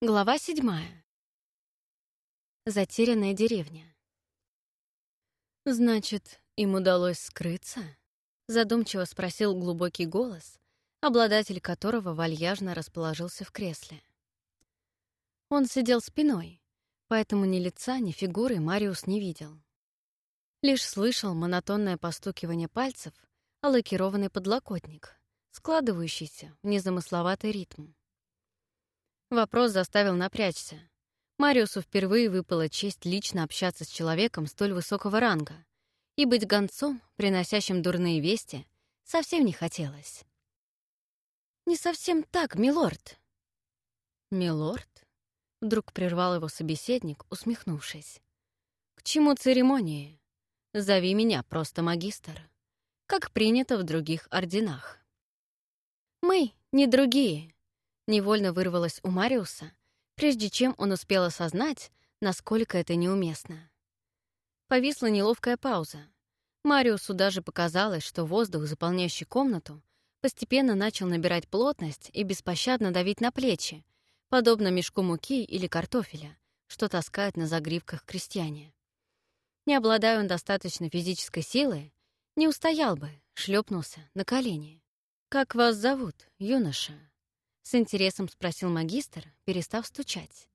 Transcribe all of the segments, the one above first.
Глава седьмая. Затерянная деревня. «Значит, им удалось скрыться?» — задумчиво спросил глубокий голос, обладатель которого вальяжно расположился в кресле. Он сидел спиной, поэтому ни лица, ни фигуры Мариус не видел. Лишь слышал монотонное постукивание пальцев о лакированный подлокотник, складывающийся в незамысловатый ритм. Вопрос заставил напрячься. Мариусу впервые выпала честь лично общаться с человеком столь высокого ранга, и быть гонцом, приносящим дурные вести, совсем не хотелось. «Не совсем так, милорд». «Милорд?» — вдруг прервал его собеседник, усмехнувшись. «К чему церемонии? Зови меня просто магистр, как принято в других орденах». «Мы не другие», невольно вырвалось у Мариуса, прежде чем он успел осознать, насколько это неуместно. Повисла неловкая пауза. Мариусу даже показалось, что воздух, заполняющий комнату, постепенно начал набирать плотность и беспощадно давить на плечи, подобно мешку муки или картофеля, что таскают на загривках крестьяне. Не обладая он достаточно физической силы, не устоял бы, шлепнулся на колени. «Как вас зовут, юноша?» С интересом спросил магистр, перестав стучать.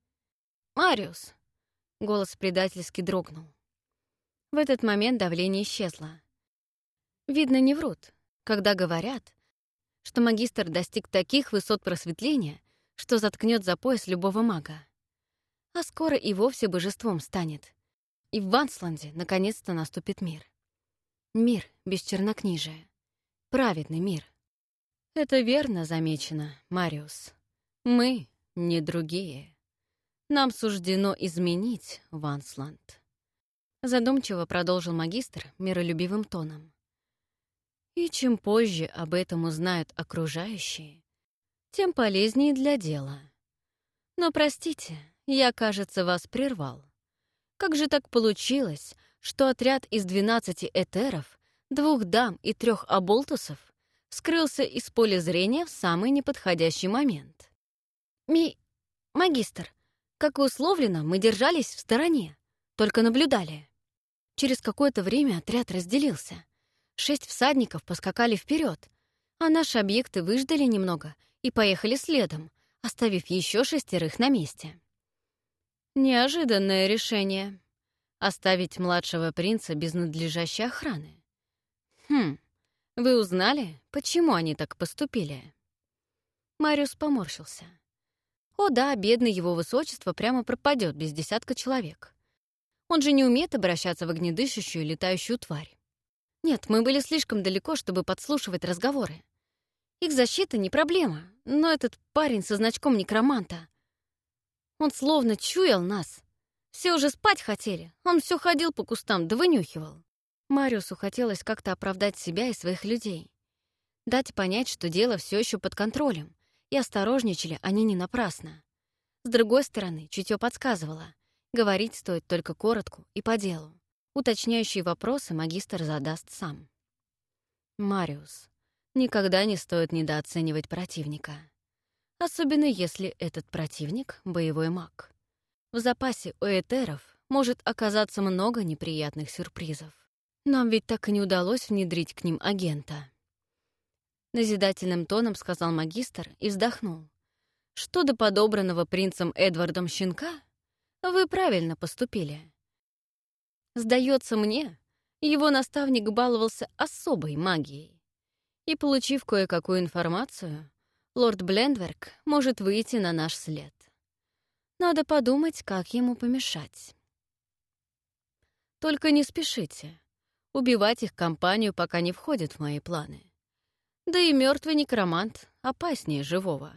«Мариус!» — голос предательски дрогнул. В этот момент давление исчезло. Видно, не врут, когда говорят, что магистр достиг таких высот просветления, что заткнет за пояс любого мага. А скоро и вовсе божеством станет. И в Вансланде наконец-то наступит мир. Мир без чернокнижия. Праведный мир. Это верно замечено, Мариус. Мы не другие. Нам суждено изменить Вансланд. Задумчиво продолжил магистр миролюбивым тоном. И чем позже об этом узнают окружающие, тем полезнее для дела. Но простите, я, кажется, вас прервал. Как же так получилось, что отряд из двенадцати этеров, двух дам и трех оболтусов скрылся из поля зрения в самый неподходящий момент. «Ми... магистр, как и условлено, мы держались в стороне, только наблюдали». Через какое-то время отряд разделился. Шесть всадников поскакали вперед, а наши объекты выждали немного и поехали следом, оставив еще шестерых на месте. Неожиданное решение — оставить младшего принца без надлежащей охраны. Хм, вы узнали, почему они так поступили?» Мариус поморщился. «О да, бедный его высочество прямо пропадет без десятка человек. Он же не умеет обращаться в огнедышащую летающую тварь. Нет, мы были слишком далеко, чтобы подслушивать разговоры. Их защита не проблема, но этот парень со значком некроманта... Он словно чуял нас. Все уже спать хотели, он все ходил по кустам да вынюхивал. Мариусу хотелось как-то оправдать себя и своих людей. Дать понять, что дело все еще под контролем, и осторожничали они не напрасно. С другой стороны, чутье подсказывало. Говорить стоит только коротко и по делу. Уточняющие вопросы магистр задаст сам. Мариус. Никогда не стоит недооценивать противника. Особенно если этот противник — боевой маг. В запасе у этеров может оказаться много неприятных сюрпризов. Нам ведь так и не удалось внедрить к ним агента. Назидательным тоном сказал магистр и вздохнул. Что до подобранного принцем Эдвардом щенка, вы правильно поступили. Сдается мне, его наставник баловался особой магией. И, получив кое-какую информацию, лорд Блендверк может выйти на наш след. Надо подумать, как ему помешать. Только не спешите. Убивать их компанию пока не входит в мои планы. Да и мертвый некромант опаснее живого.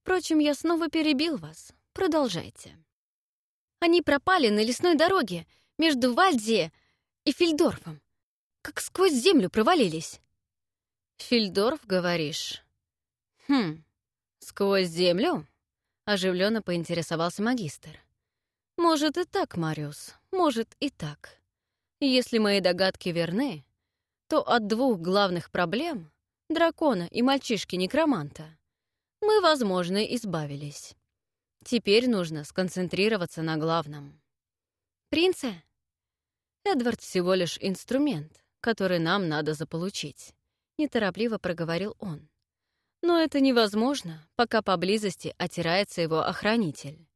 Впрочем, я снова перебил вас. Продолжайте. Они пропали на лесной дороге между Вальдзе и Фильдорфом. Как сквозь землю провалились. Фильдорф, говоришь? Хм, сквозь землю? Оживленно поинтересовался магистр. Может и так, Мариус, может и так. Если мои догадки верны, то от двух главных проблем — дракона и мальчишки-некроманта — мы, возможно, избавились. Теперь нужно сконцентрироваться на главном. Принце? Эдвард всего лишь инструмент, который нам надо заполучить, неторопливо проговорил он. Но это невозможно, пока поблизости отирается его охранитель.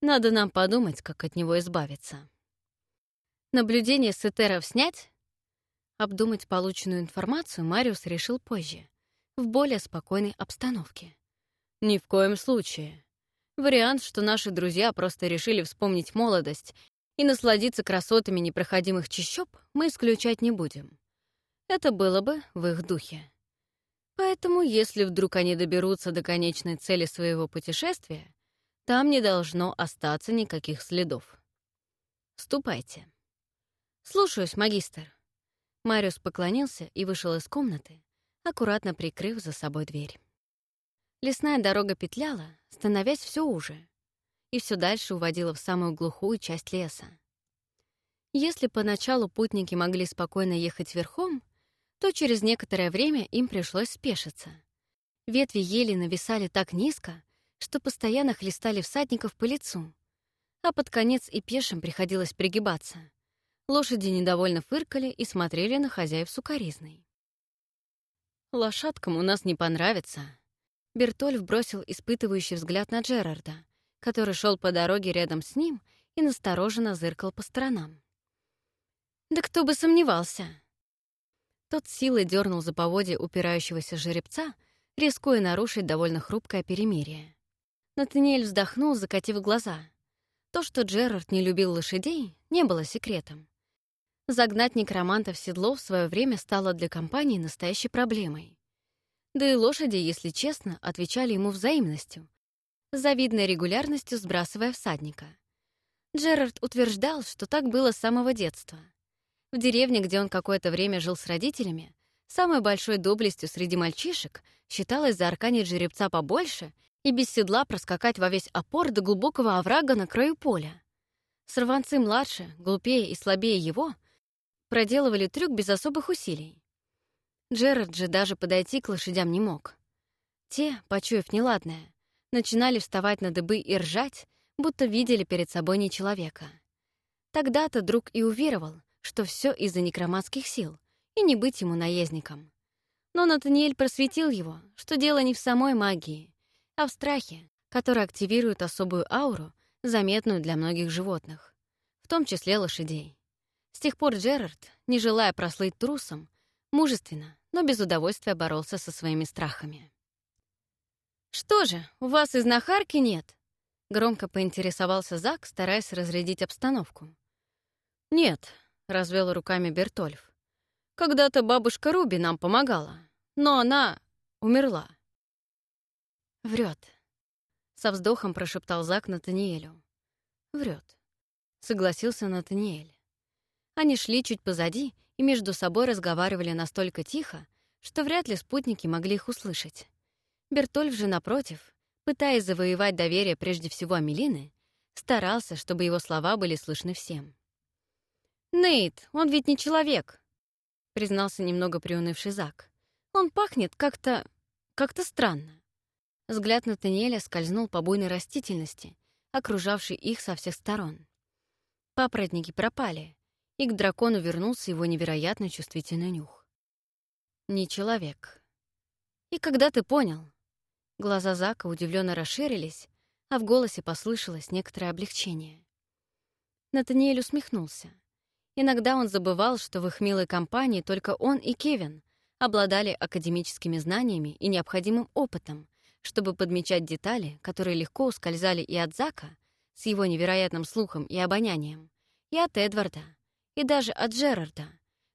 Надо нам подумать, как от него избавиться. Наблюдение с Этеров снять? Обдумать полученную информацию Мариус решил позже, в более спокойной обстановке. Ни в коем случае. Вариант, что наши друзья просто решили вспомнить молодость и насладиться красотами непроходимых чащоб, мы исключать не будем. Это было бы в их духе. Поэтому, если вдруг они доберутся до конечной цели своего путешествия, там не должно остаться никаких следов. Ступайте. Слушаюсь, магистр. Мариус поклонился и вышел из комнаты, аккуратно прикрыв за собой дверь. Лесная дорога петляла, становясь все уже, и все дальше уводила в самую глухую часть леса. Если поначалу путники могли спокойно ехать верхом, то через некоторое время им пришлось спешиться. Ветви ели нависали так низко, что постоянно хлестали всадников по лицу, а под конец и пешим приходилось пригибаться. Лошади недовольно фыркали и смотрели на хозяев сукоризной. «Лошадкам у нас не понравится», Бертольф бросил испытывающий взгляд на Джерарда, который шел по дороге рядом с ним и настороженно зыркал по сторонам. «Да кто бы сомневался!» Тот силой дернул за поводья упирающегося жеребца, рискуя нарушить довольно хрупкое перемирие. Натаниэль вздохнул, закатив глаза. То, что Джерард не любил лошадей, не было секретом. Загнать некроманта в седло в свое время стало для компании настоящей проблемой. Да и лошади, если честно, отвечали ему взаимностью, завидной регулярностью сбрасывая всадника. Джерард утверждал, что так было с самого детства. В деревне, где он какое-то время жил с родителями, самой большой доблестью среди мальчишек считалось заарканить жеребца побольше и без седла проскакать во весь опор до глубокого оврага на краю поля. Сорванцы младше, глупее и слабее его проделывали трюк без особых усилий. Джерард же даже подойти к лошадям не мог. Те, почуяв неладное, начинали вставать на дыбы и ржать, будто видели перед собой не человека. Тогда-то друг и уверовал, что все из-за некроманских сил, и не быть ему наездником. Но Натаниэль просветил его, что дело не в самой магии, а в страхе, который активирует особую ауру, заметную для многих животных, в том числе лошадей. С тех пор Джерард, не желая прослыть трусом, мужественно, но без удовольствия боролся со своими страхами. «Что же, у вас и знахарки нет?» — громко поинтересовался Зак, стараясь разрядить обстановку. «Нет», — развел руками Бертольф. «Когда-то бабушка Руби нам помогала, но она умерла». Врет. Со вздохом прошептал Зак Натаниэлю. Врет. Согласился Натаниэль. Они шли чуть позади и между собой разговаривали настолько тихо, что вряд ли спутники могли их услышать. Бертольф же, напротив, пытаясь завоевать доверие прежде всего Амелины, старался, чтобы его слова были слышны всем. «Нейт, он ведь не человек», — признался немного приунывший Зак. «Он пахнет как-то... как-то странно». Взгляд Натаниэля скользнул по буйной растительности, окружавшей их со всех сторон. Папоротники пропали, и к дракону вернулся его невероятно чувствительный нюх. Не человек. И когда ты понял? Глаза Зака удивленно расширились, а в голосе послышалось некоторое облегчение. Натаниэль усмехнулся. Иногда он забывал, что в их милой компании только он и Кевин обладали академическими знаниями и необходимым опытом, чтобы подмечать детали, которые легко ускользали и от Зака, с его невероятным слухом и обонянием, и от Эдварда, и даже от Джерарда,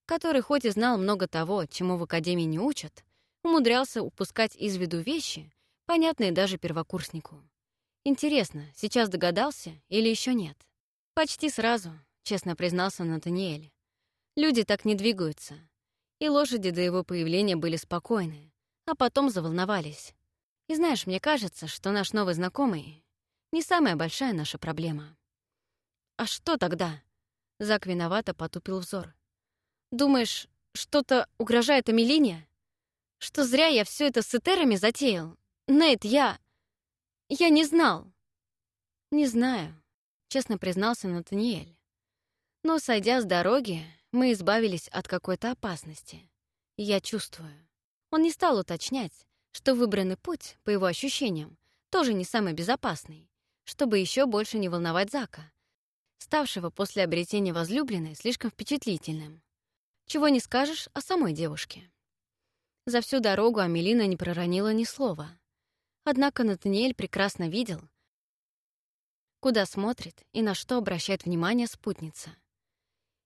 который хоть и знал много того, чему в Академии не учат, умудрялся упускать из виду вещи, понятные даже первокурснику. Интересно, сейчас догадался или еще нет? Почти сразу, честно признался Натаниэль. Люди так не двигаются. И лошади до его появления были спокойны, а потом заволновались. И знаешь, мне кажется, что наш новый знакомый — не самая большая наша проблема. А что тогда? Зак виновато потупил взор. «Думаешь, что-то угрожает Амелине? Что зря я все это с этерами затеял? Нейт, я... Я не знал. «Не знаю», — честно признался Натаниэль. «Но, сойдя с дороги, мы избавились от какой-то опасности. Я чувствую». Он не стал уточнять, что выбранный путь, по его ощущениям, тоже не самый безопасный, чтобы еще больше не волновать Зака, ставшего после обретения возлюбленной слишком впечатлительным. Чего не скажешь о самой девушке. За всю дорогу Амелина не проронила ни слова. Однако Натаниэль прекрасно видел, куда смотрит и на что обращает внимание спутница.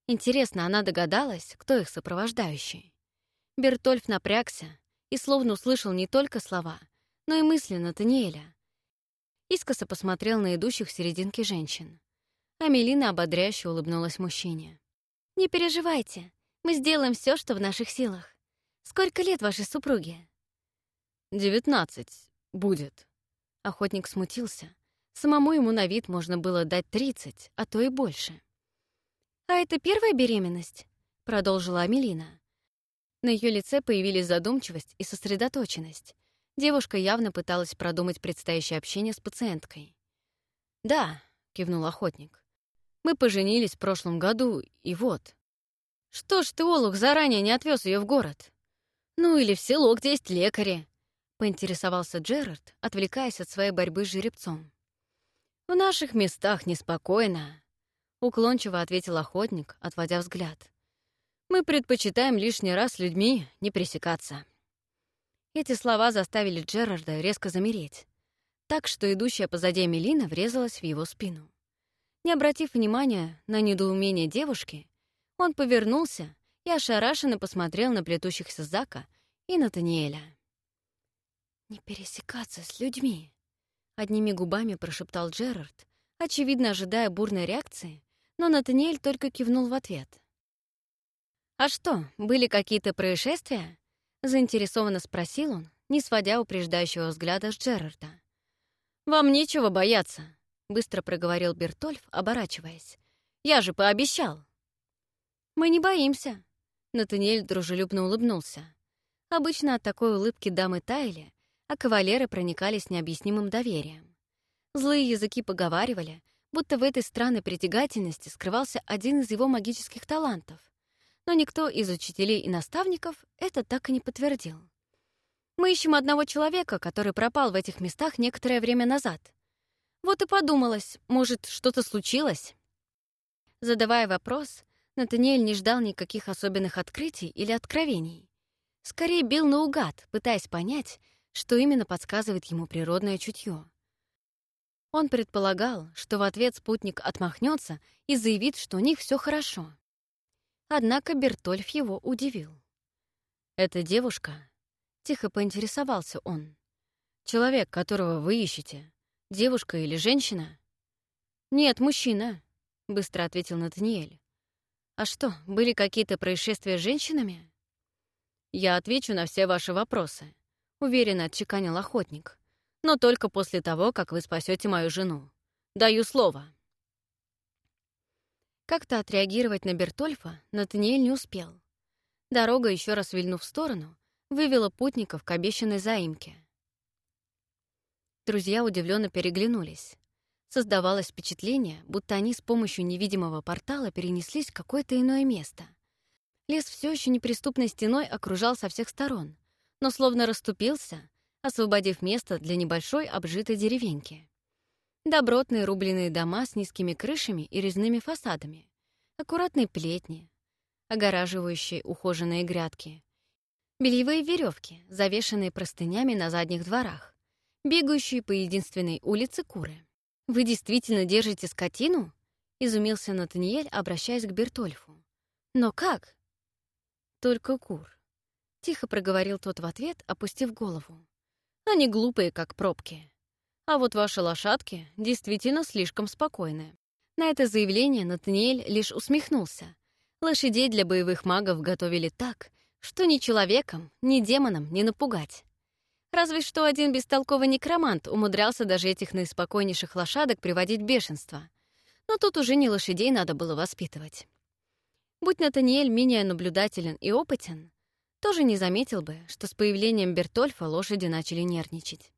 Интересно, она догадалась, кто их сопровождающий. Бертольф напрягся и словно услышал не только слова, но и мысли Натаниэля. Искоса посмотрел на идущих в серединке женщин. Амелина ободряюще улыбнулась мужчине. «Не переживайте, мы сделаем все, что в наших силах. Сколько лет вашей супруге?» «Девятнадцать будет». Охотник смутился. Самому ему на вид можно было дать тридцать, а то и больше. «А это первая беременность?» — продолжила Амелина. На ее лице появились задумчивость и сосредоточенность. Девушка явно пыталась продумать предстоящее общение с пациенткой. «Да», — кивнул охотник. «Мы поженились в прошлом году, и вот». «Что ж ты, Олух, заранее не отвез ее в город?» «Ну или в село, где есть лекари», — поинтересовался Джерард, отвлекаясь от своей борьбы с жеребцом. «В наших местах неспокойно», — уклончиво ответил охотник, отводя взгляд. Мы предпочитаем лишний раз с людьми не пресекаться». Эти слова заставили Джерарда резко замереть, так что идущая позади Мелина врезалась в его спину. Не обратив внимания на недоумение девушки, он повернулся и ошарашенно посмотрел на плетущихся Зака и Натаниэля. «Не пересекаться с людьми», — одними губами прошептал Джерард, очевидно ожидая бурной реакции, но Натаниэль только кивнул в ответ. «А что, были какие-то происшествия?» — заинтересованно спросил он, не сводя упреждающего взгляда с Джерарда. «Вам нечего бояться», — быстро проговорил Бертольф, оборачиваясь. «Я же пообещал». «Мы не боимся», — Натаниэль дружелюбно улыбнулся. Обычно от такой улыбки дамы таяли, а кавалеры проникались необъяснимым доверием. Злые языки поговаривали, будто в этой странной притягательности скрывался один из его магических талантов но никто из учителей и наставников это так и не подтвердил. Мы ищем одного человека, который пропал в этих местах некоторое время назад. Вот и подумалось, может, что-то случилось? Задавая вопрос, Натаниэль не ждал никаких особенных открытий или откровений. Скорее бил наугад, пытаясь понять, что именно подсказывает ему природное чутье. Он предполагал, что в ответ спутник отмахнется и заявит, что у них все хорошо. Однако Бертольф его удивил. «Эта девушка?» — тихо поинтересовался он. «Человек, которого вы ищете, девушка или женщина?» «Нет, мужчина», — быстро ответил Натаниэль. «А что, были какие-то происшествия с женщинами?» «Я отвечу на все ваши вопросы», — уверенно отчеканил охотник. «Но только после того, как вы спасете мою жену. Даю слово». Как-то отреагировать на Бертольфа Натаниэль не успел. Дорога, еще раз вильнув в сторону, вывела путников к обещанной заимке. Друзья удивленно переглянулись. Создавалось впечатление, будто они с помощью невидимого портала перенеслись в какое-то иное место. Лес все еще неприступной стеной окружал со всех сторон, но словно расступился, освободив место для небольшой обжитой деревеньки. Добротные рубленые дома с низкими крышами и резными фасадами, аккуратные плетни, огораживающие ухоженные грядки, бельевые веревки, завешенные простынями на задних дворах, бегающие по единственной улице куры. «Вы действительно держите скотину?» — изумился Натаниэль, обращаясь к Бертольфу. «Но как?» «Только кур», — тихо проговорил тот в ответ, опустив голову. «Они глупые, как пробки. А вот ваши лошадки действительно слишком спокойны. На это заявление Натаниэль лишь усмехнулся. Лошадей для боевых магов готовили так, что ни человеком, ни демоном не напугать. Разве что один бестолковый некромант умудрялся даже этих наиспокойнейших лошадок приводить в бешенство. Но тут уже не лошадей надо было воспитывать. Будь Натаниэль менее наблюдателен и опытен, тоже не заметил бы, что с появлением Бертольфа лошади начали нервничать.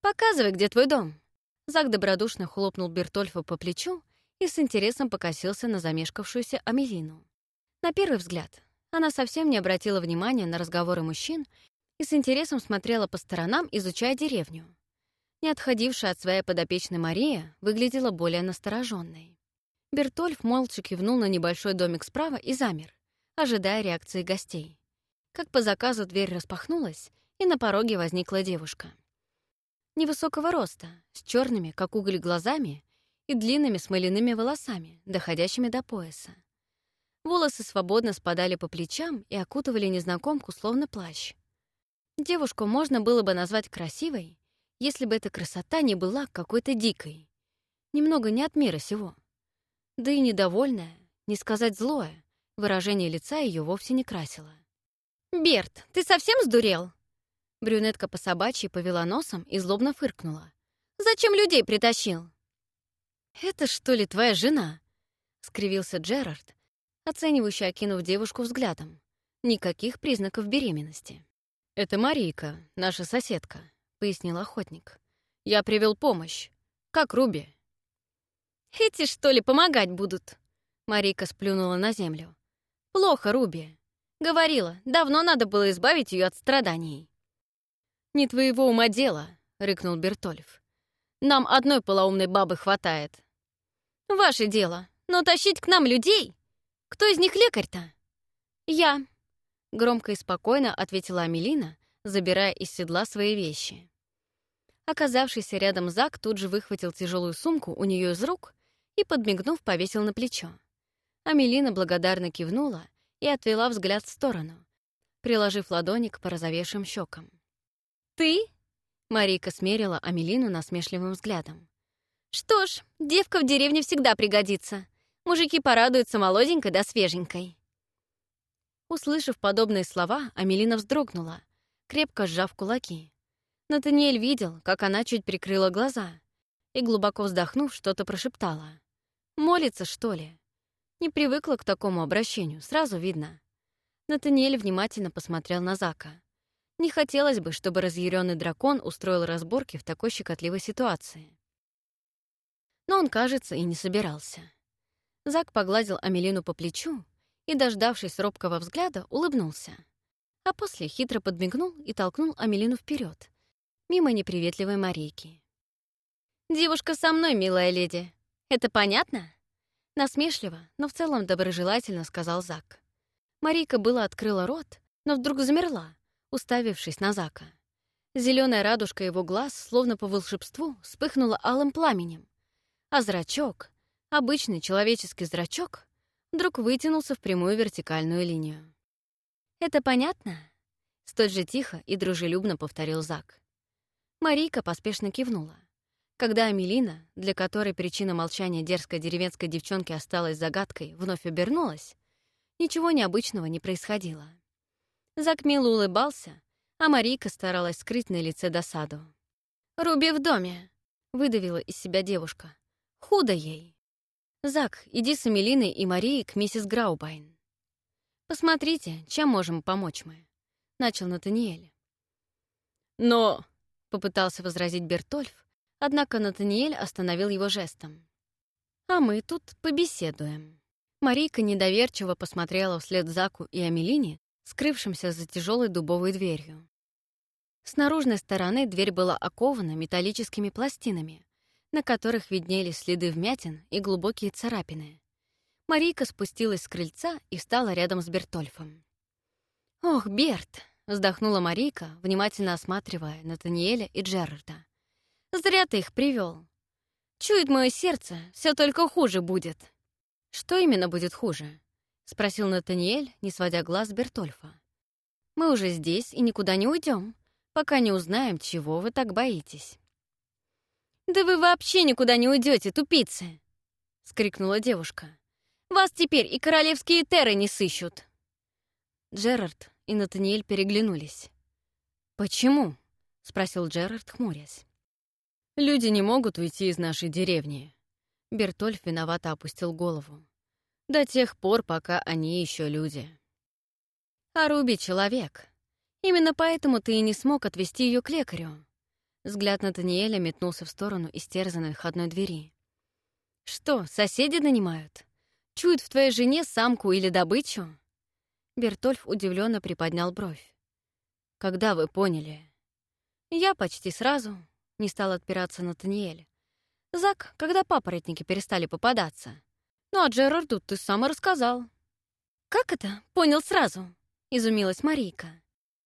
«Показывай, где твой дом», — Зак добродушно хлопнул Бертольфа по плечу и с интересом покосился на замешкавшуюся Амелину. На первый взгляд, она совсем не обратила внимания на разговоры мужчин и с интересом смотрела по сторонам, изучая деревню. Не отходившая от своей подопечной Мария выглядела более настороженной. Бертольф молча кивнул на небольшой домик справа и замер, ожидая реакции гостей. Как по заказу дверь распахнулась, и на пороге возникла девушка. Невысокого роста, с черными, как уголь, глазами и длинными смоляными волосами, доходящими до пояса. Волосы свободно спадали по плечам и окутывали незнакомку словно плащ. Девушку можно было бы назвать красивой, если бы эта красота не была какой-то дикой. Немного не от мира сего. Да и недовольная, не сказать злое, выражение лица ее вовсе не красило. «Берт, ты совсем сдурел?» Брюнетка по собачьи повела носом и злобно фыркнула. «Зачем людей притащил?» «Это что ли твоя жена?» — скривился Джерард, оценивающе окинув девушку взглядом. Никаких признаков беременности. «Это Марийка, наша соседка», — пояснил охотник. «Я привел помощь. Как Руби?» «Эти, что ли, помогать будут?» Марийка сплюнула на землю. «Плохо, Руби. Говорила, давно надо было избавить ее от страданий». «Не твоего ума дело», — рыкнул Бертольф. «Нам одной полоумной бабы хватает». «Ваше дело, но тащить к нам людей? Кто из них лекарь-то?» «Я», — громко и спокойно ответила Амелина, забирая из седла свои вещи. Оказавшийся рядом Зак тут же выхватил тяжелую сумку у нее из рук и, подмигнув, повесил на плечо. Амелина благодарно кивнула и отвела взгляд в сторону, приложив ладони к порозовевшим щекам. «Ты?» — Марийка смерила Амелину насмешливым взглядом. «Что ж, девка в деревне всегда пригодится. Мужики порадуются молоденькой да свеженькой». Услышав подобные слова, Амелина вздрогнула, крепко сжав кулаки. Натаниэль видел, как она чуть прикрыла глаза и, глубоко вздохнув, что-то прошептала. «Молится, что ли?» Не привыкла к такому обращению, сразу видно. Натаниэль внимательно посмотрел на Зака. Не хотелось бы, чтобы разъяренный дракон устроил разборки в такой щекотливой ситуации. Но он, кажется, и не собирался. Зак погладил Амелину по плечу и, дождавшись робкого взгляда, улыбнулся. А после хитро подмигнул и толкнул Амелину вперед, мимо неприветливой Марийки. «Девушка со мной, милая леди. Это понятно?» Насмешливо, но в целом доброжелательно сказал Зак. Марийка была открыла рот, но вдруг замерла, уставившись на Зака. Зеленая радужка его глаз, словно по волшебству, вспыхнула алым пламенем, а зрачок, обычный человеческий зрачок, вдруг вытянулся в прямую вертикальную линию. «Это понятно?» — столь же тихо и дружелюбно повторил Зак. Марийка поспешно кивнула. Когда Амелина, для которой причина молчания дерзкой деревенской девчонки осталась загадкой, вновь обернулась, ничего необычного не происходило. Зак мило улыбался, а Марийка старалась скрыть на лице досаду. «Руби в доме!» — выдавила из себя девушка. «Худо ей!» «Зак, иди с Амелиной и Марией к миссис Граубайн». «Посмотрите, чем можем помочь мы», — начал Натаниэль. «Но...» — попытался возразить Бертольф, однако Натаниэль остановил его жестом. «А мы тут побеседуем». Марийка недоверчиво посмотрела вслед Заку и Амелине, скрывшимся за тяжелой дубовой дверью. С наружной стороны дверь была окована металлическими пластинами, на которых виднелись следы вмятин и глубокие царапины. Марийка спустилась с крыльца и встала рядом с Бертольфом. «Ох, Берт!» — вздохнула Марийка, внимательно осматривая Натаниэля и Джерарда. «Зря ты их привел. Чует мое сердце, все только хуже будет». «Что именно будет хуже?» — спросил Натаниэль, не сводя глаз с Бертольфа. «Мы уже здесь и никуда не уйдем, пока не узнаем, чего вы так боитесь». «Да вы вообще никуда не уйдете, тупицы!» — скрикнула девушка. «Вас теперь и королевские теры не сыщут!» Джерард и Натаниэль переглянулись. «Почему?» — спросил Джерард, хмурясь. «Люди не могут уйти из нашей деревни». Бертольф виновато опустил голову. «До тех пор, пока они еще люди». «А Руби — человек. Именно поэтому ты и не смог отвезти ее к лекарю. Взгляд Натаниэля метнулся в сторону истерзанной входной двери. «Что, соседи нанимают? Чуют в твоей жене самку или добычу?» Бертольф удивленно приподнял бровь. «Когда вы поняли?» «Я почти сразу», — не стал отпираться Натаниэль. «Зак, когда папоротники перестали попадаться. Ну а Джерарду ты сам и рассказал». «Как это? Понял сразу?» — изумилась Марийка.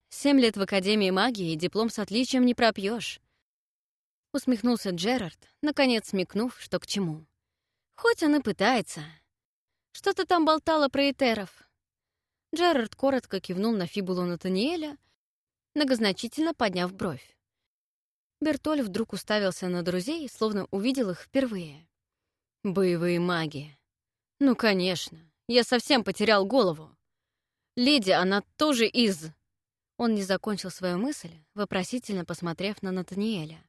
«Семь лет в Академии магии и диплом с отличием не пропьешь. Усмехнулся Джерард, наконец смекнув, что к чему. Хоть он и пытается. Что-то там болтало про этеров. Джерард коротко кивнул на фибулу Натаниэля, многозначительно подняв бровь. Бертоль вдруг уставился на друзей, словно увидел их впервые. «Боевые маги. Ну, конечно. Я совсем потерял голову. Леди, она тоже из...» Он не закончил свою мысль, вопросительно посмотрев на Натаниэля.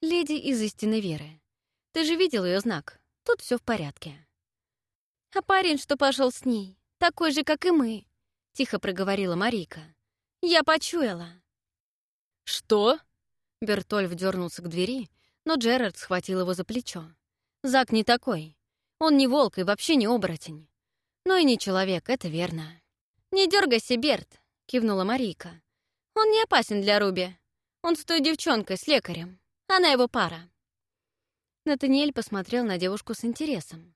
«Леди из истинной веры. Ты же видел ее знак. Тут все в порядке». «А парень, что пошел с ней, такой же, как и мы», — тихо проговорила Марика. «Я почуяла». «Что?» Бертольф дернулся к двери, но Джерард схватил его за плечо. «Зак не такой. Он не волк и вообще не оборотень. Но и не человек, это верно». «Не дергайся, Берт», — кивнула Марийка. «Он не опасен для Руби. Он с той девчонкой, с лекарем. Она его пара». Натаниэль посмотрел на девушку с интересом.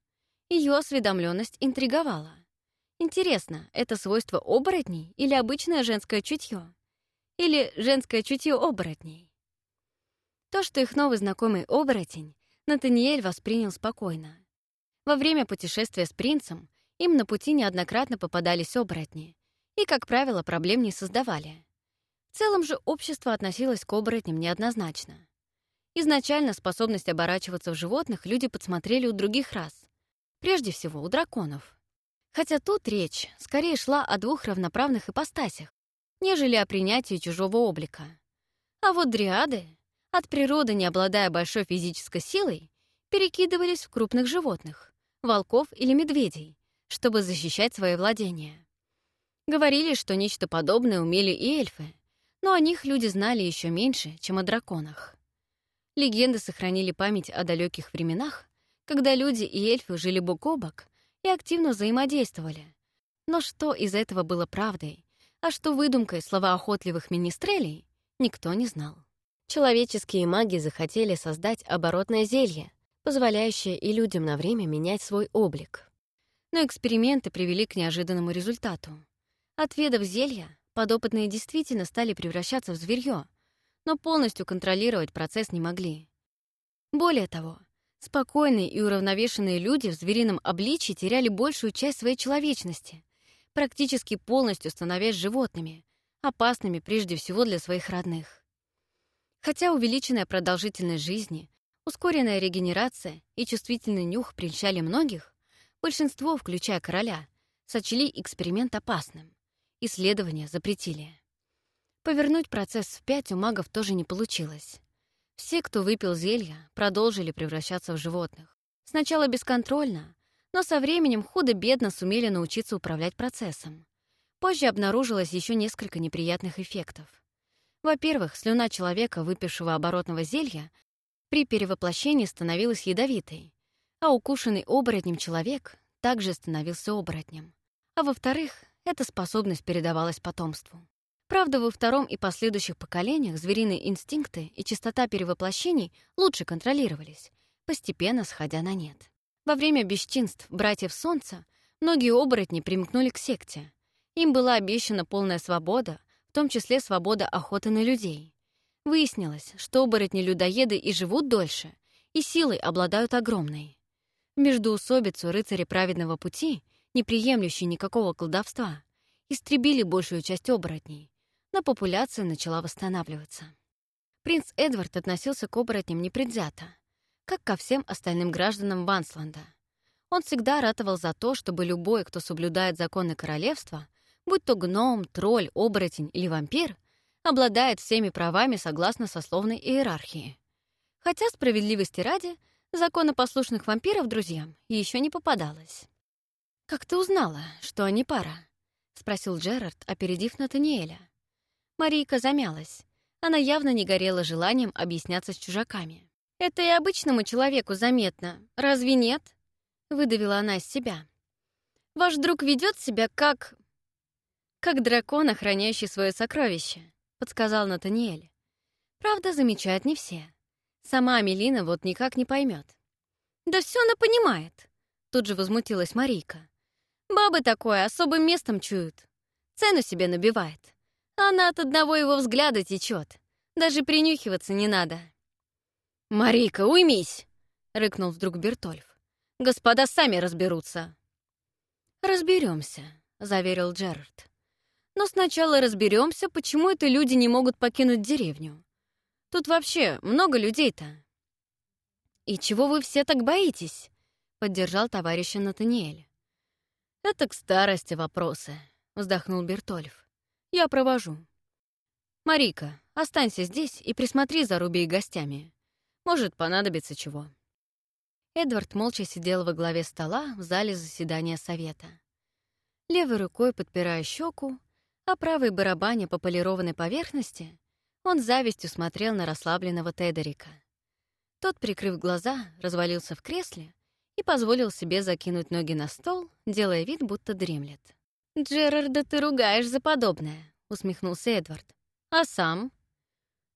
Ее осведомленность интриговала. Интересно, это свойство оборотней или обычное женское чутье? Или женское чутье оборотней? То, что их новый знакомый оборотень, Натаниэль воспринял спокойно. Во время путешествия с принцем им на пути неоднократно попадались оборотни и, как правило, проблем не создавали. В целом же общество относилось к оборотням неоднозначно. Изначально способность оборачиваться в животных люди подсмотрели у других рас, прежде всего у драконов. Хотя тут речь скорее шла о двух равноправных ипостасях, нежели о принятии чужого облика. А вот дриады, от природы не обладая большой физической силой, перекидывались в крупных животных, волков или медведей, чтобы защищать свои владения. Говорили, что нечто подобное умели и эльфы, но о них люди знали еще меньше, чем о драконах. Легенды сохранили память о далеких временах, когда люди и эльфы жили бок о бок и активно взаимодействовали. Но что из этого было правдой, а что выдумкой слова охотливых министрелей, никто не знал. Человеческие маги захотели создать оборотное зелье, позволяющее и людям на время менять свой облик. Но эксперименты привели к неожиданному результату. Отведав зелья, подопытные действительно стали превращаться в зверьё, но полностью контролировать процесс не могли. Более того, спокойные и уравновешенные люди в зверином обличье теряли большую часть своей человечности, практически полностью становясь животными, опасными прежде всего для своих родных. Хотя увеличенная продолжительность жизни, ускоренная регенерация и чувствительный нюх прельщали многих, большинство, включая короля, сочли эксперимент опасным. Исследования запретили. Повернуть процесс вспять у магов тоже не получилось. Все, кто выпил зелья, продолжили превращаться в животных. Сначала бесконтрольно, но со временем худо-бедно сумели научиться управлять процессом. Позже обнаружилось еще несколько неприятных эффектов. Во-первых, слюна человека, выпившего оборотного зелья, при перевоплощении становилась ядовитой, а укушенный оборотнем человек также становился оборотнем. А во-вторых, эта способность передавалась потомству. Правда, во втором и последующих поколениях звериные инстинкты и частота перевоплощений лучше контролировались, постепенно сходя на нет. Во время бесчинств братьев Солнца многие оборотни примкнули к секте. Им была обещана полная свобода, в том числе свобода охоты на людей. Выяснилось, что оборотни-людоеды и живут дольше, и силой обладают огромной. В междуусобицу рыцари праведного пути, не приемлющие никакого колдовства, истребили большую часть оборотней, но популяция начала восстанавливаться. Принц Эдвард относился к оборотням непредвзято, как ко всем остальным гражданам Вансланда. Он всегда ратовал за то, чтобы любой, кто соблюдает законы королевства, будь то гном, тролль, оборотень или вампир, обладает всеми правами согласно сословной иерархии. Хотя, справедливости ради, законопослушных вампиров друзьям еще не попадалось. «Как ты узнала, что они пара?» — спросил Джерард, опередив Натаниэля. Марийка замялась, Она явно не горела желанием объясняться с чужаками. «Это и обычному человеку заметно, разве нет?» — выдавила она из себя. «Ваш друг ведет себя как...» «Как дракон, охраняющий свое сокровище», — подсказал Натаниэль. «Правда, замечают не все. Сама Амелина вот никак не поймет. «Да все она понимает», — тут же возмутилась Марийка. «Бабы такое особым местом чуют. Цену себе набивает. Она от одного его взгляда течет. Даже принюхиваться не надо». «Марийка, уймись!» — рыкнул вдруг Бертольф. «Господа сами разберутся». Разберемся, заверил Джерард. «Но сначала разберемся, почему это люди не могут покинуть деревню. Тут вообще много людей-то». «И чего вы все так боитесь?» — поддержал товарища Натаниэль. «Это к старости вопросы», — вздохнул Бертольф. «Я провожу. Марика, останься здесь и присмотри за Руби и гостями. Может, понадобится чего». Эдвард молча сидел во главе стола в зале заседания совета. Левой рукой подпирая щеку, а правой барабаня по полированной поверхности, он завистью смотрел на расслабленного Тедерика. Тот, прикрыв глаза, развалился в кресле и позволил себе закинуть ноги на стол, делая вид, будто дремлет. «Джерарда ты ругаешь за подобное», — усмехнулся Эдвард. «А сам?»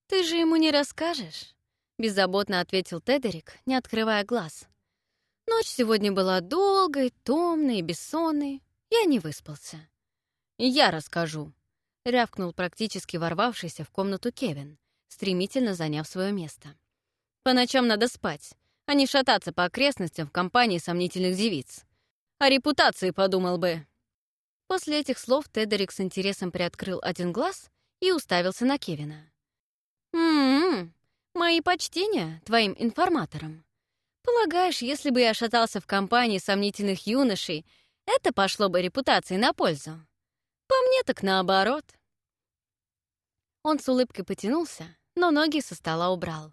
«Ты же ему не расскажешь?» — беззаботно ответил Тедерик, не открывая глаз. «Ночь сегодня была долгой, томной, бессонной. Я не выспался». «Я расскажу», — рявкнул практически ворвавшийся в комнату Кевин, стремительно заняв свое место. «По ночам надо спать, а не шататься по окрестностям в компании сомнительных девиц. О репутации подумал бы». После этих слов Тедерик с интересом приоткрыл один глаз и уставился на Кевина. «М-м-м, мои почтения твоим информаторам. Полагаешь, если бы я шатался в компании сомнительных юношей, это пошло бы репутации на пользу? По мне так наоборот». Он с улыбкой потянулся, но ноги со стола убрал.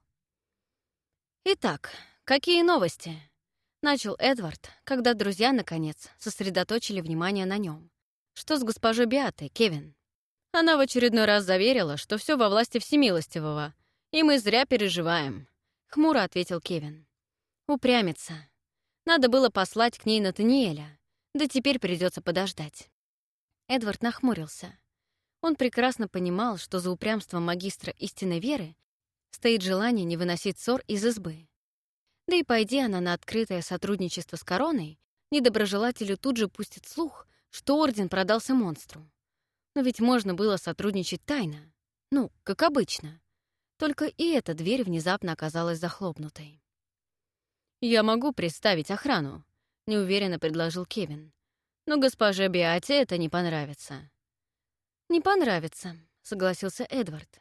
«Итак, какие новости?» — начал Эдвард, когда друзья, наконец, сосредоточили внимание на нем. «Что с госпожой Биатой, Кевин?» Она в очередной раз заверила, что все во власти Всемилостивого, и мы зря переживаем», — хмуро ответил Кевин. «Упрямится. Надо было послать к ней Натаниэля, да теперь придется подождать». Эдвард нахмурился. Он прекрасно понимал, что за упрямством магистра истинной веры стоит желание не выносить ссор из избы. Да и пойди она на открытое сотрудничество с короной, недоброжелателю тут же пустит слух, что орден продался монстру. Но ведь можно было сотрудничать тайно. Ну, как обычно. Только и эта дверь внезапно оказалась захлопнутой. «Я могу представить охрану», — неуверенно предложил Кевин. «Но госпоже Биате это не понравится». «Не понравится», — согласился Эдвард.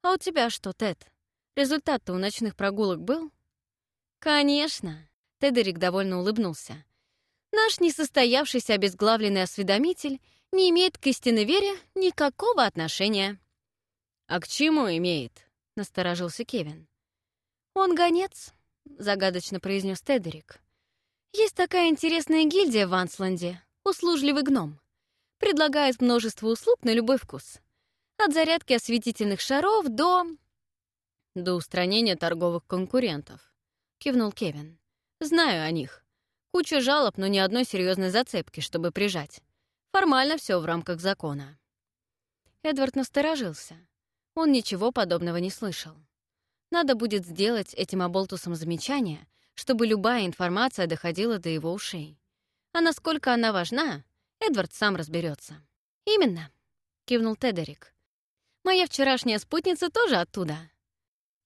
«А у тебя что, Тед? Результат-то у ночных прогулок был?» «Конечно», — Тедерик довольно улыбнулся. Наш несостоявшийся обезглавленный осведомитель не имеет к истинной вере никакого отношения». «А к чему имеет?» — насторожился Кевин. «Он гонец», — загадочно произнес Тедерик. «Есть такая интересная гильдия в Ансланде, услужливый гном. Предлагает множество услуг на любой вкус. От зарядки осветительных шаров до...» «До устранения торговых конкурентов», — кивнул Кевин. «Знаю о них. Куча жалоб, но ни одной серьезной зацепки, чтобы прижать. Формально все в рамках закона. Эдвард насторожился. Он ничего подобного не слышал. Надо будет сделать этим оболтусам замечание, чтобы любая информация доходила до его ушей. А насколько она важна, Эдвард сам разберется. «Именно», — кивнул Тедерик. «Моя вчерашняя спутница тоже оттуда».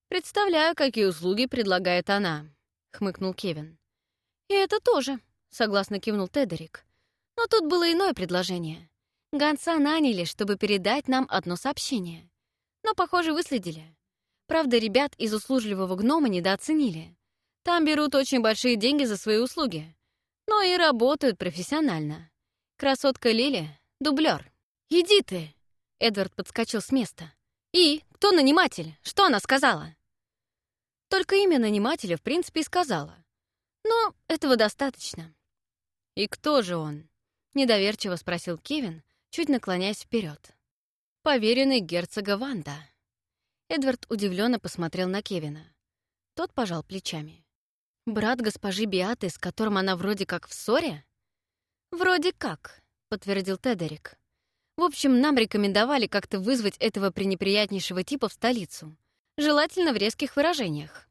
«Представляю, какие услуги предлагает она», — хмыкнул Кевин. «И это тоже», — согласно кивнул Тедерик. «Но тут было иное предложение. Гонца наняли, чтобы передать нам одно сообщение. Но, похоже, выследили. Правда, ребят из услужливого гнома недооценили. Там берут очень большие деньги за свои услуги. Но и работают профессионально. Красотка Лили — дублер. «Иди ты!» — Эдвард подскочил с места. «И? Кто наниматель? Что она сказала?» Только имя нанимателя, в принципе, и сказала. Но этого достаточно. «И кто же он?» — недоверчиво спросил Кевин, чуть наклоняясь вперед. «Поверенный герцога Ванда». Эдвард удивленно посмотрел на Кевина. Тот пожал плечами. «Брат госпожи Биаты, с которым она вроде как в ссоре?» «Вроде как», — подтвердил Тедерик. «В общем, нам рекомендовали как-то вызвать этого пренеприятнейшего типа в столицу, желательно в резких выражениях.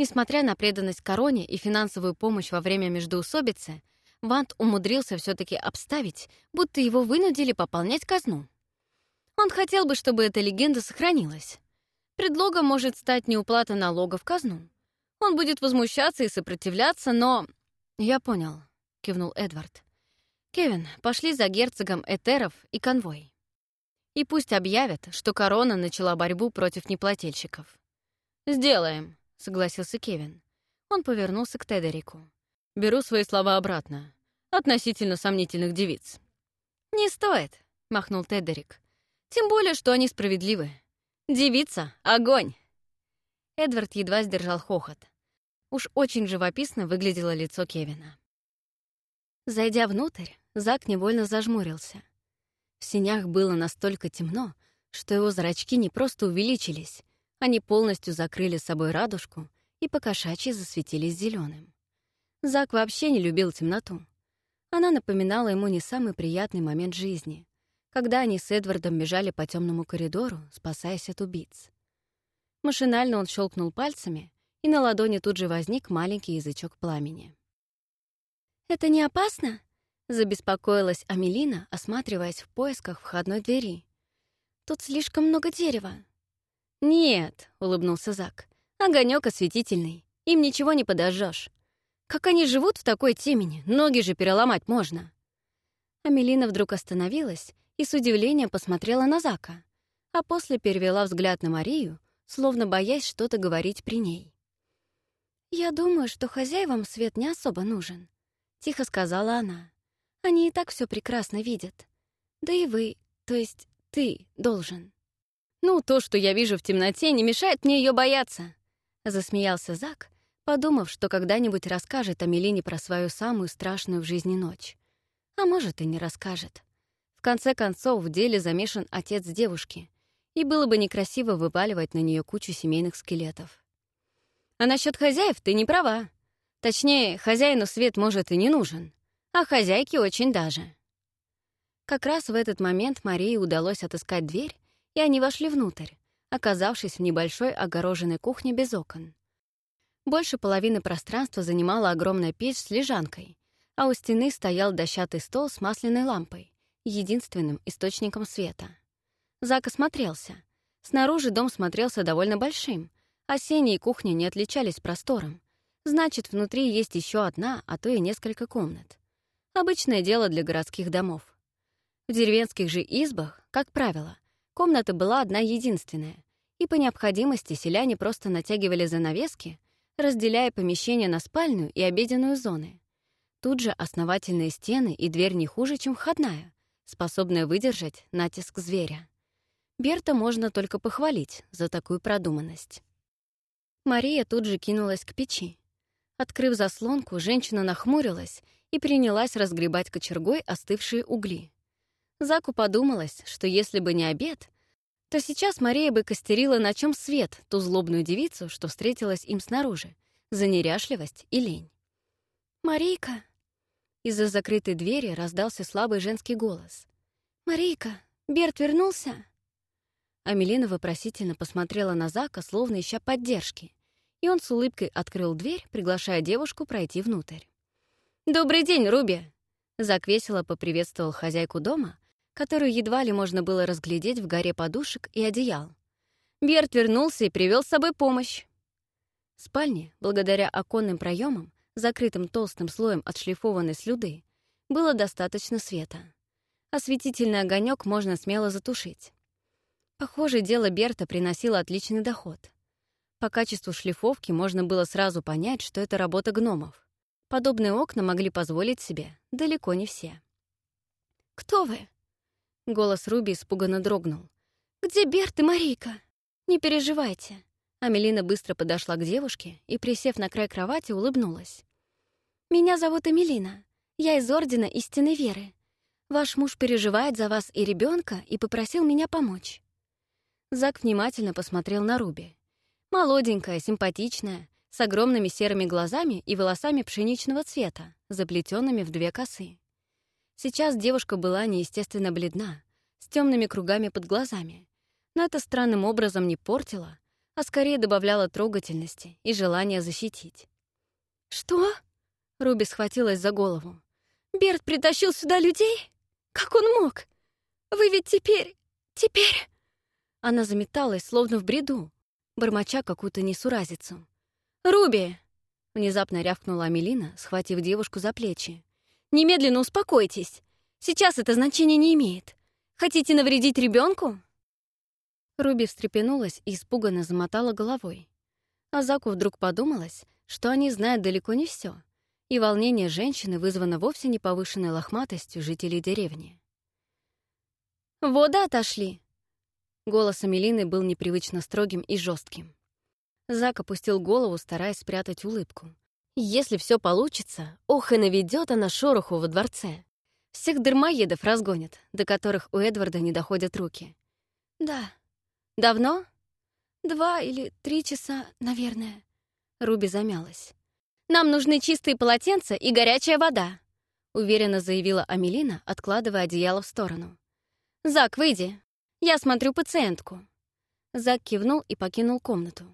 Несмотря на преданность короне и финансовую помощь во время междоусобицы, Вант умудрился все таки обставить, будто его вынудили пополнять казну. Он хотел бы, чтобы эта легенда сохранилась. Предлогом может стать неуплата налога в казну. Он будет возмущаться и сопротивляться, но... «Я понял», — кивнул Эдвард. «Кевин, пошли за герцогом Этеров и конвой. И пусть объявят, что корона начала борьбу против неплательщиков». «Сделаем», — согласился Кевин. Он повернулся к Тедерику. «Беру свои слова обратно. Относительно сомнительных девиц». «Не стоит», — махнул Тедерик. «Тем более, что они справедливы. «Девица, огонь!» Эдвард едва сдержал хохот. Уж очень живописно выглядело лицо Кевина. Зайдя внутрь, Зак невольно зажмурился. В синях было настолько темно, что его зрачки не просто увеличились, они полностью закрыли собой радужку и покошачьи засветились зеленым. Зак вообще не любил темноту. Она напоминала ему не самый приятный момент жизни когда они с Эдвардом бежали по темному коридору, спасаясь от убийц. Машинально он щелкнул пальцами, и на ладони тут же возник маленький язычок пламени. «Это не опасно?» — забеспокоилась Амелина, осматриваясь в поисках входной двери. «Тут слишком много дерева». «Нет», — улыбнулся Зак, — «огонёк осветительный, им ничего не подожжешь. Как они живут в такой темени, ноги же переломать можно». Амелина вдруг остановилась и с удивлением посмотрела на Зака, а после перевела взгляд на Марию, словно боясь что-то говорить при ней. «Я думаю, что хозяевам свет не особо нужен», — тихо сказала она. «Они и так все прекрасно видят. Да и вы, то есть ты, должен». «Ну, то, что я вижу в темноте, не мешает мне ее бояться», — засмеялся Зак, подумав, что когда-нибудь расскажет Амелине про свою самую страшную в жизни ночь. А может, и не расскажет. В конце концов, в деле замешан отец девушки, и было бы некрасиво выпаливать на нее кучу семейных скелетов. А насчет хозяев ты не права. Точнее, хозяину свет, может, и не нужен, а хозяйке очень даже. Как раз в этот момент Марии удалось отыскать дверь, и они вошли внутрь, оказавшись в небольшой огороженной кухне без окон. Больше половины пространства занимала огромная печь с лежанкой, а у стены стоял дощатый стол с масляной лампой, единственным источником света. Зак осмотрелся. Снаружи дом смотрелся довольно большим, а сени и кухня не отличались простором. Значит, внутри есть еще одна, а то и несколько комнат. Обычное дело для городских домов. В деревенских же избах, как правило, комната была одна единственная, и по необходимости селяне просто натягивали занавески, разделяя помещение на спальную и обеденную зоны. Тут же основательные стены и дверь не хуже, чем входная, способная выдержать натиск зверя. Берта можно только похвалить за такую продуманность. Мария тут же кинулась к печи. Открыв заслонку, женщина нахмурилась и принялась разгребать кочергой остывшие угли. Заку подумалось, что если бы не обед, то сейчас Мария бы костерила, на чем свет ту злобную девицу, что встретилась им снаружи, за неряшливость и лень. «Марийка!» Из-за закрытой двери раздался слабый женский голос. «Марийка, Берт вернулся?» Амелина вопросительно посмотрела на Зака, словно ища поддержки, и он с улыбкой открыл дверь, приглашая девушку пройти внутрь. «Добрый день, Руби!» Зак весело поприветствовал хозяйку дома, которую едва ли можно было разглядеть в горе подушек и одеял. Берт вернулся и привел с собой помощь. В спальне, благодаря оконным проемам, закрытым толстым слоем отшлифованной слюды, было достаточно света. Осветительный огонек можно смело затушить. Похоже, дело Берта приносило отличный доход. По качеству шлифовки можно было сразу понять, что это работа гномов. Подобные окна могли позволить себе далеко не все. «Кто вы?» Голос Руби испуганно дрогнул. «Где Берт и Марийка?» «Не переживайте». Амелина быстро подошла к девушке и, присев на край кровати, улыбнулась. «Меня зовут Эмилина. Я из Ордена Истинной Веры. Ваш муж переживает за вас и ребенка и попросил меня помочь». Зак внимательно посмотрел на Руби. Молоденькая, симпатичная, с огромными серыми глазами и волосами пшеничного цвета, заплетенными в две косы. Сейчас девушка была неестественно бледна, с темными кругами под глазами, но это странным образом не портило, а скорее добавляло трогательности и желания защитить. «Что?» — Руби схватилась за голову. «Берт притащил сюда людей? Как он мог? Вы ведь теперь... теперь...» Она заметалась, словно в бреду, бормоча какую-то несуразицу. «Руби!» — внезапно рявкнула Амелина, схватив девушку за плечи. «Немедленно успокойтесь. Сейчас это значение не имеет. Хотите навредить ребенку? Руби встрепенулась и испуганно замотала головой. А Заку вдруг подумалось, что они знают далеко не все, и волнение женщины вызвано вовсе не повышенной лохматостью жителей деревни. «Вода отошли!» Голос Амелины был непривычно строгим и жестким. Зак опустил голову, стараясь спрятать улыбку. «Если все получится, ох и наведет она шороху во дворце. Всех дермоедов разгонит, до которых у Эдварда не доходят руки». «Да», «Давно?» «Два или три часа, наверное». Руби замялась. «Нам нужны чистые полотенца и горячая вода», — уверенно заявила Амелина, откладывая одеяло в сторону. «Зак, выйди. Я смотрю пациентку». Зак кивнул и покинул комнату.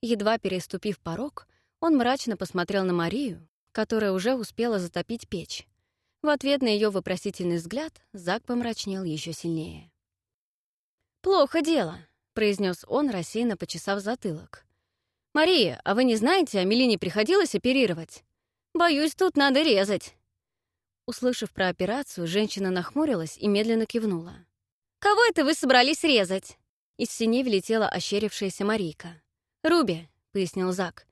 Едва переступив порог, он мрачно посмотрел на Марию, которая уже успела затопить печь. В ответ на ее вопросительный взгляд Зак помрачнел еще сильнее. «Плохо дело», — произнес он, рассеянно почесав затылок. «Мария, а вы не знаете, Амелине приходилось оперировать? Боюсь, тут надо резать». Услышав про операцию, женщина нахмурилась и медленно кивнула. «Кого это вы собрались резать?» Из синей влетела ощерившаяся Марийка. «Руби», — пояснил Зак.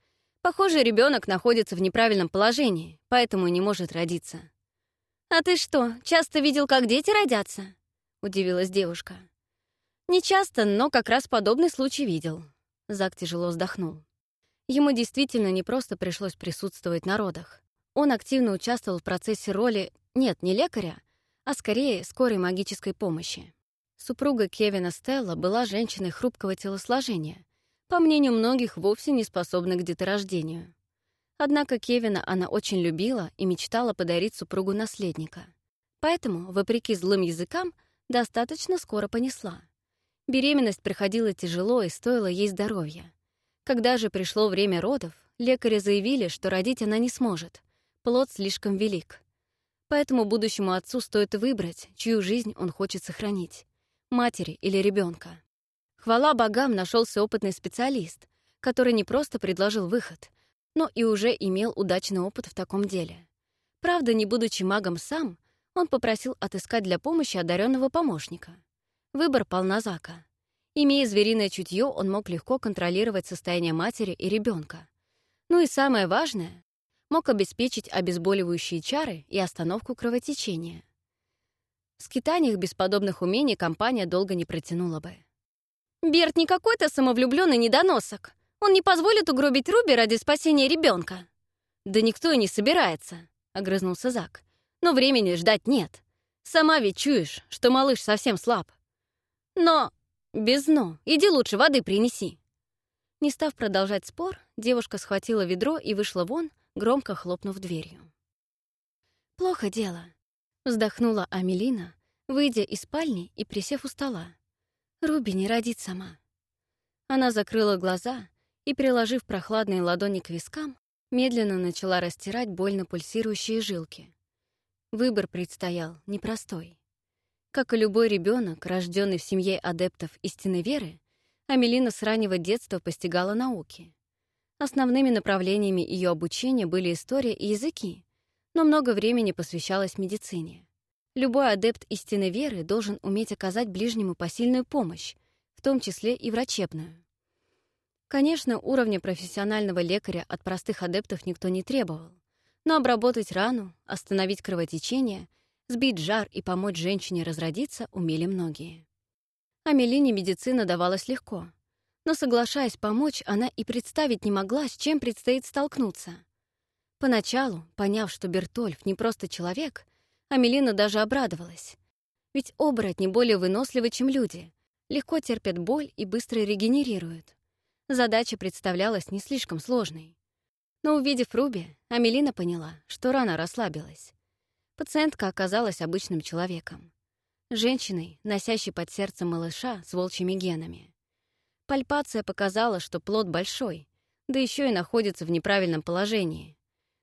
«Похоже, ребенок находится в неправильном положении, поэтому не может родиться». «А ты что, часто видел, как дети родятся?» — удивилась девушка. Не часто, но как раз подобный случай видел. Зак тяжело вздохнул. Ему действительно не просто пришлось присутствовать на родах. Он активно участвовал в процессе роли, нет, не лекаря, а скорее скорой магической помощи. Супруга Кевина Стелла была женщиной хрупкого телосложения, по мнению многих, вовсе не способной к деторождению. Однако Кевина она очень любила и мечтала подарить супругу наследника. Поэтому, вопреки злым языкам, достаточно скоро понесла. Беременность проходила тяжело и стоила ей здоровья. Когда же пришло время родов, лекари заявили, что родить она не сможет. Плод слишком велик. Поэтому будущему отцу стоит выбрать, чью жизнь он хочет сохранить — матери или ребенка. Хвала богам нашелся опытный специалист, который не просто предложил выход, но и уже имел удачный опыт в таком деле. Правда, не будучи магом сам, он попросил отыскать для помощи одаренного помощника — Выбор пал на Зака. Имея звериное чутье, он мог легко контролировать состояние матери и ребенка. Ну и самое важное — мог обеспечить обезболивающие чары и остановку кровотечения. В скитаниях без подобных умений компания долго не протянула бы. «Берт не какой-то самовлюбленный недоносок. Он не позволит угробить Руби ради спасения ребенка. «Да никто и не собирается», — огрызнулся Зак. «Но времени ждать нет. Сама ведь чуешь, что малыш совсем слаб. Но... Без «но». Иди лучше воды принеси». Не став продолжать спор, девушка схватила ведро и вышла вон, громко хлопнув дверью. «Плохо дело», — вздохнула Амелина, выйдя из спальни и присев у стола. «Руби не родит сама». Она закрыла глаза и, приложив прохладные ладони к вискам, медленно начала растирать больно пульсирующие жилки. Выбор предстоял непростой. Как и любой ребенок, рожденный в семье адептов истинной веры, Амелина с раннего детства постигала науки. Основными направлениями ее обучения были история и языки, но много времени посвящалось медицине. Любой адепт истинной веры должен уметь оказать ближнему посильную помощь, в том числе и врачебную. Конечно, уровня профессионального лекаря от простых адептов никто не требовал, но обработать рану, остановить кровотечение Сбить жар и помочь женщине разродиться умели многие. Амелине медицина давалась легко. Но, соглашаясь помочь, она и представить не могла, с чем предстоит столкнуться. Поначалу, поняв, что Бертольф не просто человек, Амелина даже обрадовалась. Ведь оборотни более выносливы, чем люди. легко терпят боль и быстро регенерируют. Задача представлялась не слишком сложной. Но увидев Руби, Амелина поняла, что рано расслабилась. Пациентка оказалась обычным человеком. Женщиной, носящей под сердцем малыша с волчьими генами. Пальпация показала, что плод большой, да еще и находится в неправильном положении.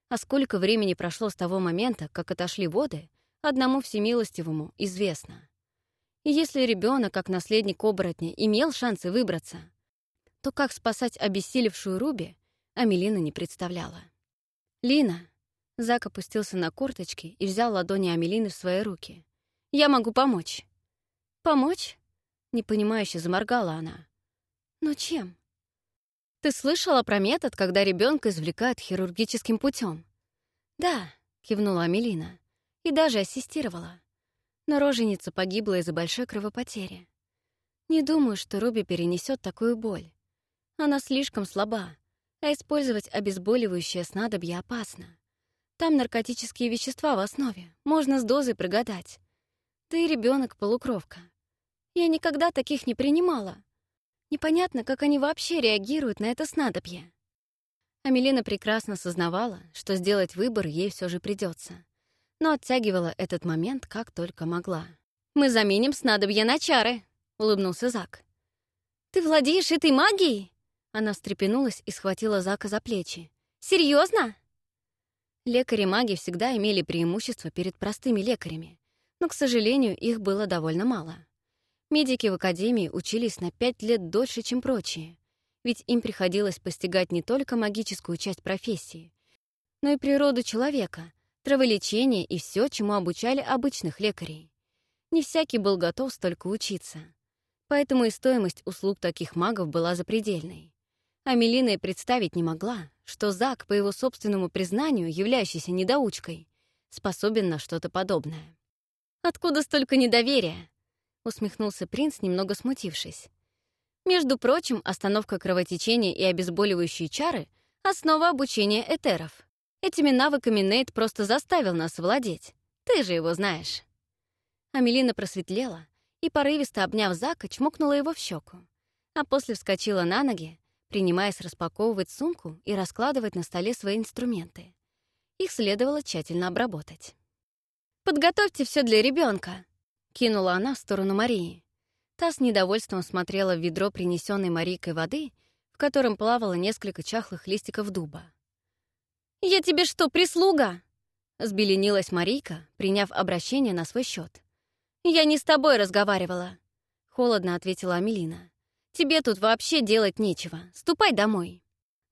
А сколько времени прошло с того момента, как отошли воды, одному всемилостивому известно. И если ребенок, как наследник оборотня, имел шансы выбраться, то как спасать обессилевшую Руби, Амелина не представляла. «Лина!» Зак опустился на корточки и взял ладони Амелины в свои руки. «Я могу помочь». «Помочь?» Непонимающе заморгала она. «Но чем?» «Ты слышала про метод, когда ребенка извлекают хирургическим путем? «Да», — кивнула Амелина, — «и даже ассистировала. Но роженица погибла из-за большой кровопотери. Не думаю, что Руби перенесет такую боль. Она слишком слаба, а использовать обезболивающее снадобье опасно. Там наркотические вещества в основе, можно с дозой прогадать. Ты ребенок полукровка. Я никогда таких не принимала. Непонятно, как они вообще реагируют на это снадобье. Амелина прекрасно сознавала, что сделать выбор ей все же придется, но оттягивала этот момент как только могла. «Мы заменим снадобье на чары», — улыбнулся Зак. «Ты владеешь этой магией?» Она встрепенулась и схватила Зака за плечи. Серьезно? Лекари-маги всегда имели преимущество перед простыми лекарями, но, к сожалению, их было довольно мало. Медики в академии учились на пять лет дольше, чем прочие, ведь им приходилось постигать не только магическую часть профессии, но и природу человека, траволечение и все, чему обучали обычных лекарей. Не всякий был готов столько учиться. Поэтому и стоимость услуг таких магов была запредельной. А Мелина и представить не могла, что Зак, по его собственному признанию, являющийся недоучкой, способен на что-то подобное. «Откуда столько недоверия?» — усмехнулся принц, немного смутившись. «Между прочим, остановка кровотечения и обезболивающие чары — основа обучения этеров. Этими навыками Нейт просто заставил нас владеть. Ты же его знаешь». Амелина просветлела и, порывисто обняв Зака, чмокнула его в щеку, а после вскочила на ноги, принимаясь распаковывать сумку и раскладывать на столе свои инструменты. Их следовало тщательно обработать. «Подготовьте все для ребенка, кинула она в сторону Марии. Та с недовольством смотрела в ведро принесенной Марийкой воды, в котором плавало несколько чахлых листиков дуба. «Я тебе что, прислуга?» — сбеленилась Марийка, приняв обращение на свой счет. «Я не с тобой разговаривала», — холодно ответила Амелина. Тебе тут вообще делать нечего. Ступай домой».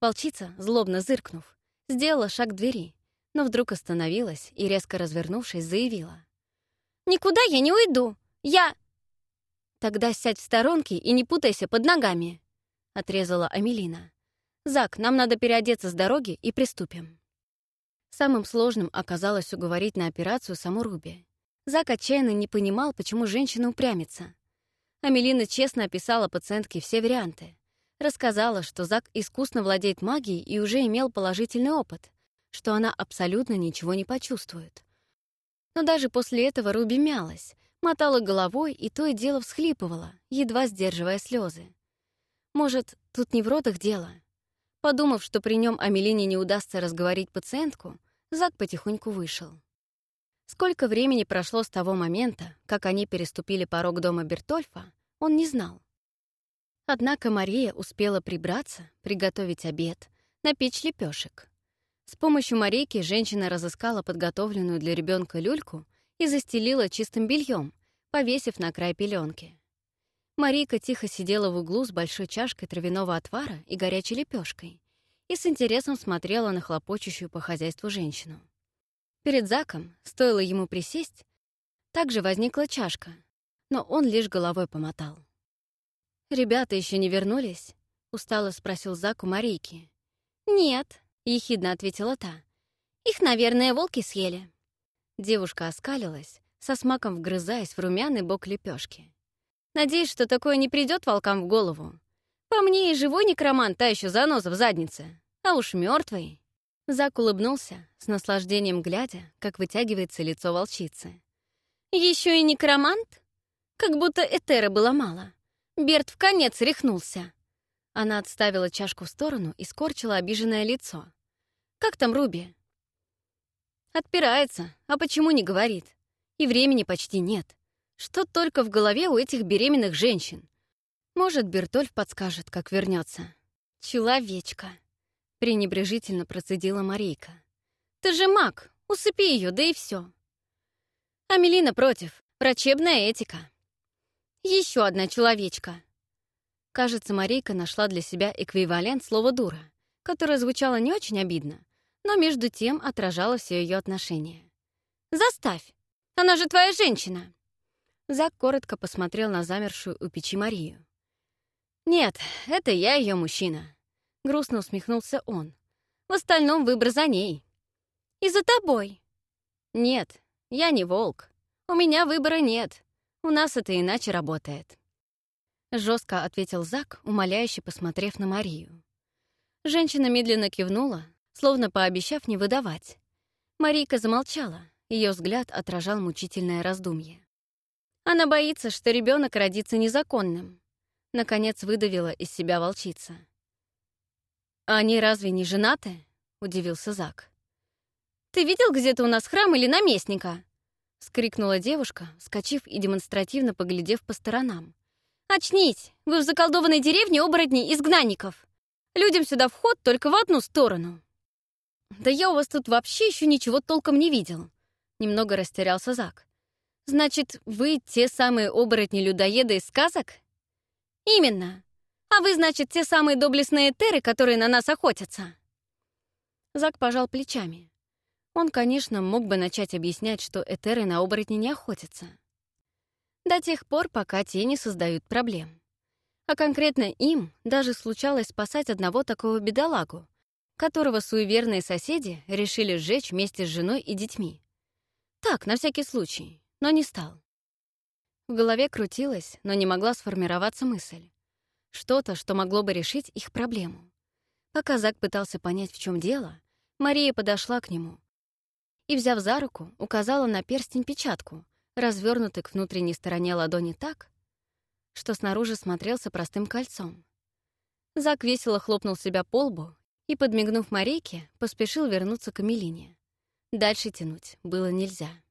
Волчица, злобно зыркнув, сделала шаг к двери, но вдруг остановилась и, резко развернувшись, заявила. «Никуда я не уйду! Я...» «Тогда сядь в сторонке и не путайся под ногами», — отрезала Амелина. «Зак, нам надо переодеться с дороги и приступим». Самым сложным оказалось уговорить на операцию саму Руби. Зак отчаянно не понимал, почему женщина упрямится. Амелина честно описала пациентке все варианты. Рассказала, что Зак искусно владеет магией и уже имел положительный опыт, что она абсолютно ничего не почувствует. Но даже после этого Руби мялась, мотала головой и то и дело всхлипывала, едва сдерживая слезы. Может, тут не в родах дело? Подумав, что при нем Амелине не удастся разговорить пациентку, Зак потихоньку вышел. Сколько времени прошло с того момента, как они переступили порог дома Бертольфа, он не знал. Однако Мария успела прибраться, приготовить обед, напечь лепешек. С помощью Марийки женщина разыскала подготовленную для ребенка люльку и застелила чистым бельем, повесив на край пеленки. Марийка тихо сидела в углу с большой чашкой травяного отвара и горячей лепешкой и с интересом смотрела на хлопочущую по хозяйству женщину. Перед Заком, стоило ему присесть, также возникла чашка, но он лишь головой помотал. «Ребята еще не вернулись?» — устало спросил Зак у Марийки. «Нет», — ехидно ответила та. «Их, наверное, волки съели». Девушка оскалилась, со смаком вгрызаясь в румяный бок лепешки. «Надеюсь, что такое не придет волкам в голову. По мне и живой некромант, та еще заноза в заднице. А уж мертвый. Зак улыбнулся, с наслаждением глядя, как вытягивается лицо волчицы. Еще и некромант? Как будто Этера было мало. Берт в конец рехнулся. Она отставила чашку в сторону и скорчила обиженное лицо. «Как там Руби?» «Отпирается. А почему не говорит? И времени почти нет. Что только в голове у этих беременных женщин. Может, Бертольф подскажет, как вернется. «Человечка», — пренебрежительно процедила Марийка. «Ты же маг, усыпи ее, да и все. Амелина против. Врачебная этика. Еще одна человечка. Кажется, Марийка нашла для себя эквивалент слова «дура», которое звучало не очень обидно, но между тем отражало все ее отношения. «Заставь! Она же твоя женщина!» Зак коротко посмотрел на замершую у печи Марию. «Нет, это я ее мужчина», — грустно усмехнулся он. «В остальном выбор за ней». «И за тобой?» «Нет, я не волк. У меня выбора нет. У нас это иначе работает». Жестко ответил Зак, умоляюще посмотрев на Марию. Женщина медленно кивнула, словно пообещав не выдавать. Марийка замолчала, ее взгляд отражал мучительное раздумье. Она боится, что ребенок родится незаконным. Наконец выдавила из себя волчица. «Они разве не женаты?» — удивился Зак. «Ты видел где-то у нас храм или наместника?» — скрикнула девушка, вскочив и демонстративно поглядев по сторонам. «Очнись! Вы в заколдованной деревне оборотней изгнанников! Людям сюда вход только в одну сторону!» «Да я у вас тут вообще еще ничего толком не видел!» Немного растерялся Зак. «Значит, вы те самые оборотни-людоеды из сказок?» «Именно! А вы, значит, те самые доблестные теры, которые на нас охотятся!» Зак пожал плечами. Он, конечно, мог бы начать объяснять, что этеры на оборотни не охотятся. До тех пор, пока те не создают проблем. А конкретно им даже случалось спасать одного такого бедолагу, которого суеверные соседи решили сжечь вместе с женой и детьми. Так, на всякий случай, но не стал. В голове крутилась, но не могла сформироваться мысль. Что-то, что могло бы решить их проблему. Пока Зак пытался понять, в чем дело, Мария подошла к нему и, взяв за руку, указала на перстень-печатку, развернутый к внутренней стороне ладони так, что снаружи смотрелся простым кольцом. Зак весело хлопнул себя по лбу и, подмигнув Марейке, поспешил вернуться к Эмилине. Дальше тянуть было нельзя.